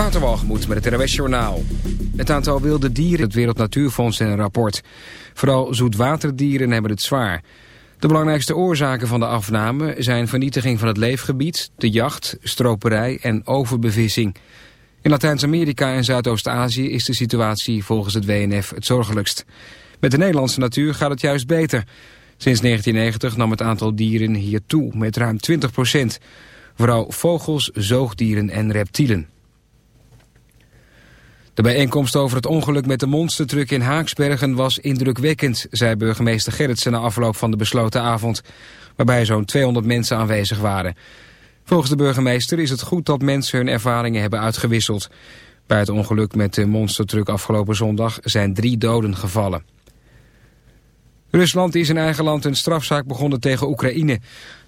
Waterwalgemoed met het RWS Journaal. Het aantal wilde dieren, het Wereld Natuurfonds in een rapport. Vooral zoetwaterdieren hebben het zwaar. De belangrijkste oorzaken van de afname zijn vernietiging van het leefgebied, de jacht, stroperij en overbevissing. In Latijns-Amerika en Zuidoost-Azië is de situatie volgens het WNF het zorgelijkst. Met de Nederlandse natuur gaat het juist beter. Sinds 1990 nam het aantal dieren hier toe met ruim 20 procent. Vooral vogels, zoogdieren en reptielen. De bijeenkomst over het ongeluk met de monstertruck in Haaksbergen was indrukwekkend, zei burgemeester Gerritsen na afloop van de besloten avond, waarbij zo'n 200 mensen aanwezig waren. Volgens de burgemeester is het goed dat mensen hun ervaringen hebben uitgewisseld. Bij het ongeluk met de monstertruck afgelopen zondag zijn drie doden gevallen. Rusland is in eigen land een strafzaak begonnen tegen Oekraïne.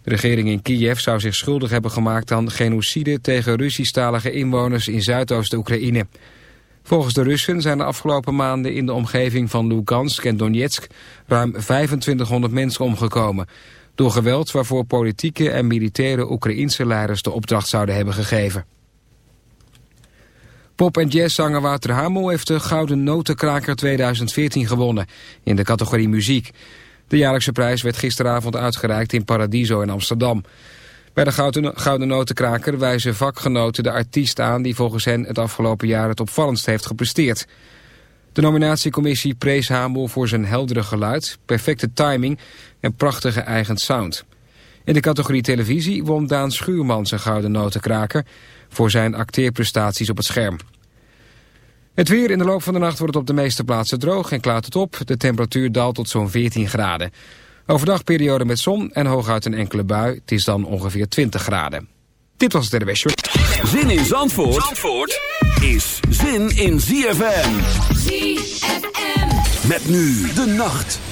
De regering in Kiev zou zich schuldig hebben gemaakt aan genocide tegen Russisch-talige inwoners in Zuidoost-Oekraïne. Volgens de Russen zijn de afgelopen maanden in de omgeving van Lugansk en Donetsk ruim 2500 mensen omgekomen. Door geweld waarvoor politieke en militaire Oekraïnse leiders de opdracht zouden hebben gegeven. Pop- en jazzzanger Wouter Hamel heeft de Gouden Notenkraker 2014 gewonnen in de categorie muziek. De jaarlijkse prijs werd gisteravond uitgereikt in Paradiso in Amsterdam. Bij de Gouden, Gouden Notenkraker wijzen vakgenoten de artiest aan... die volgens hen het afgelopen jaar het opvallendst heeft gepresteerd. De nominatiecommissie prees Hamel voor zijn heldere geluid... perfecte timing en prachtige eigen sound. In de categorie televisie won Daan Schuurman zijn Gouden Notenkraker... voor zijn acteerprestaties op het scherm. Het weer in de loop van de nacht wordt op de meeste plaatsen droog en klaart het op. De temperatuur daalt tot zo'n 14 graden. Overdag periode met zon en hooguit een enkele bui. Het is dan ongeveer 20 graden. Dit was het RWS Zin in Zandvoort, Zandvoort is zin in ZFM. ZFM. Met nu de nacht.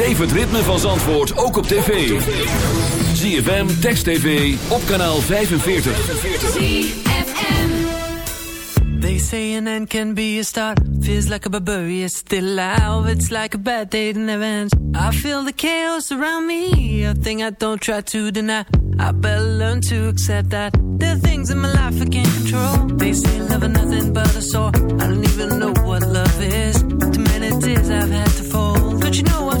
Beleef het ritme van Zandvoort ook op tv. ZFM, Text TV, op kanaal 45. They say an end can be a start. Feels like a barbarian still alive. It's like a bad day in events. I feel the chaos around me. A thing I don't try to deny. I better learn to accept that. There are things in my life I can't control. They say love is nothing but a sore. I don't even know what love is. Too many tears I've had to fall. But you know I'm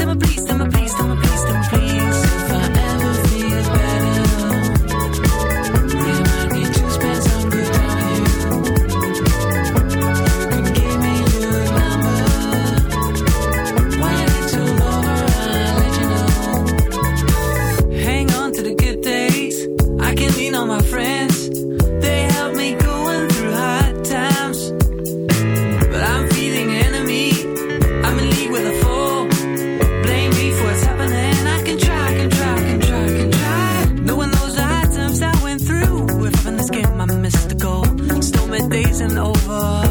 over.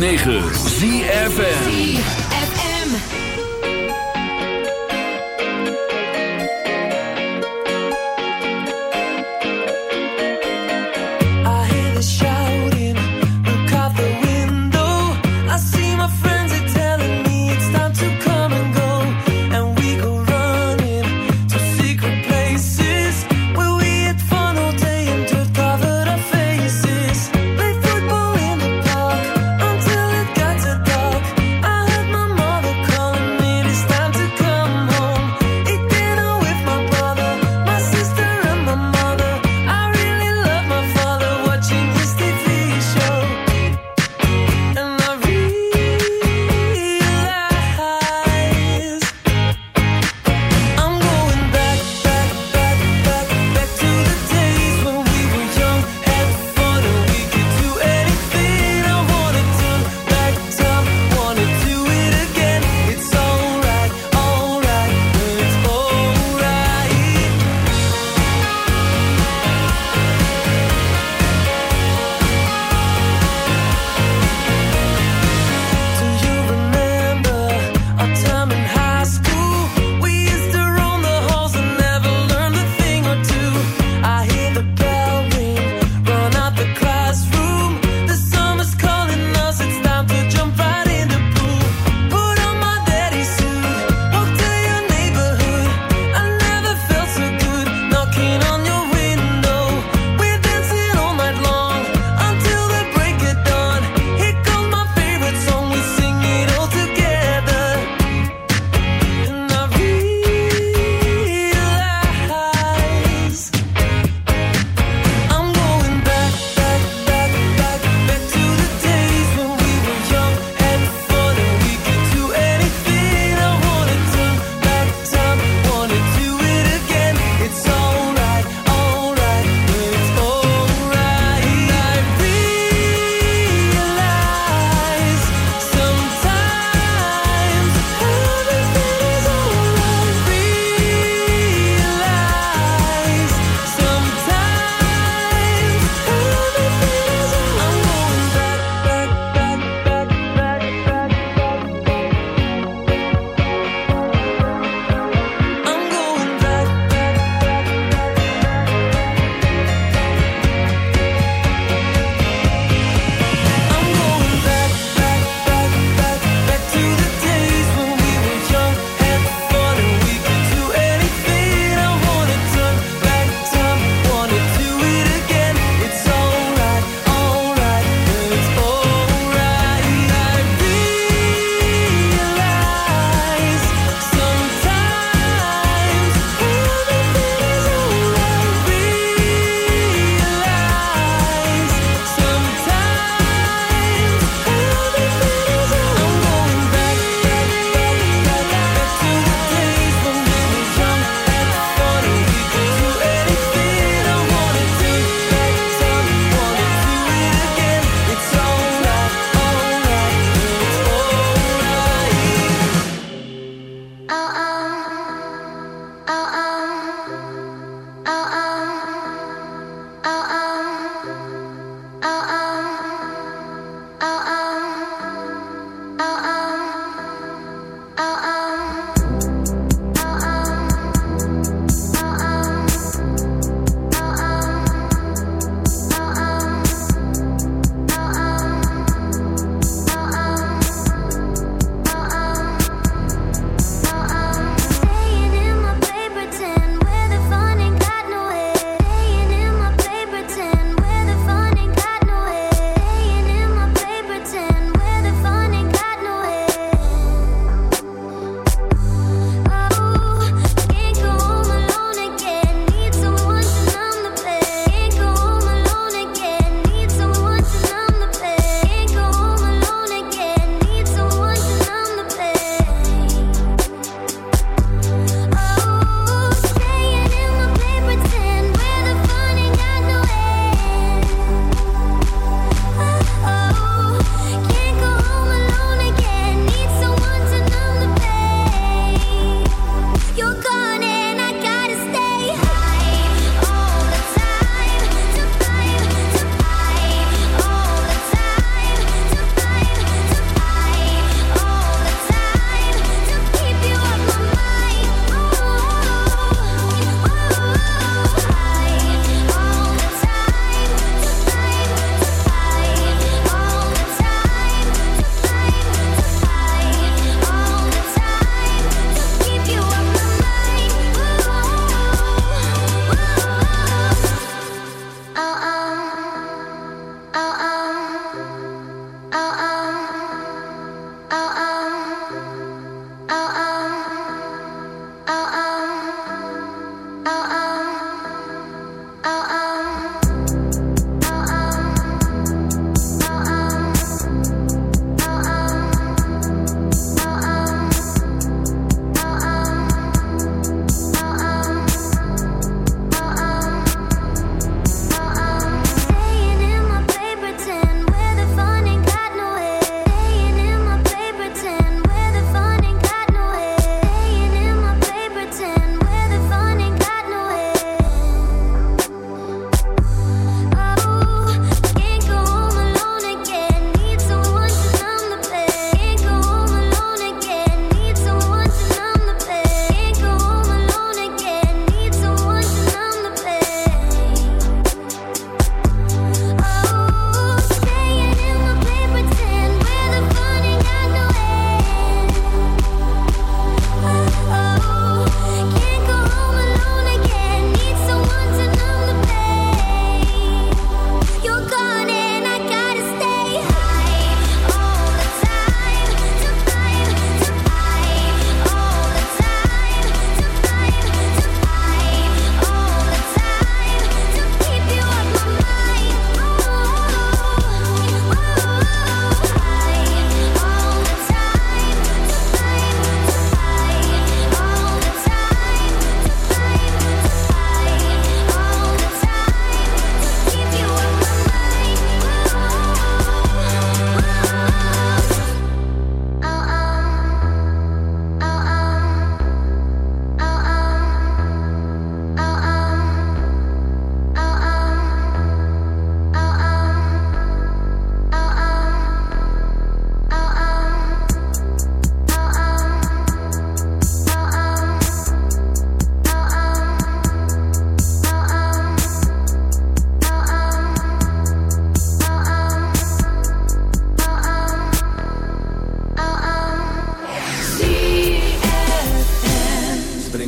106.9 ZFM.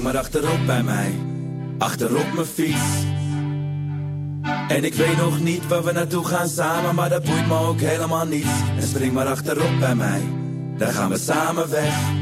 Spring maar achterop bij mij, achterop mijn fiets. En ik weet nog niet waar we naartoe gaan samen, maar dat boeit me ook helemaal niet. En spring maar achterop bij mij, dan gaan we samen weg.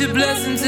your blessings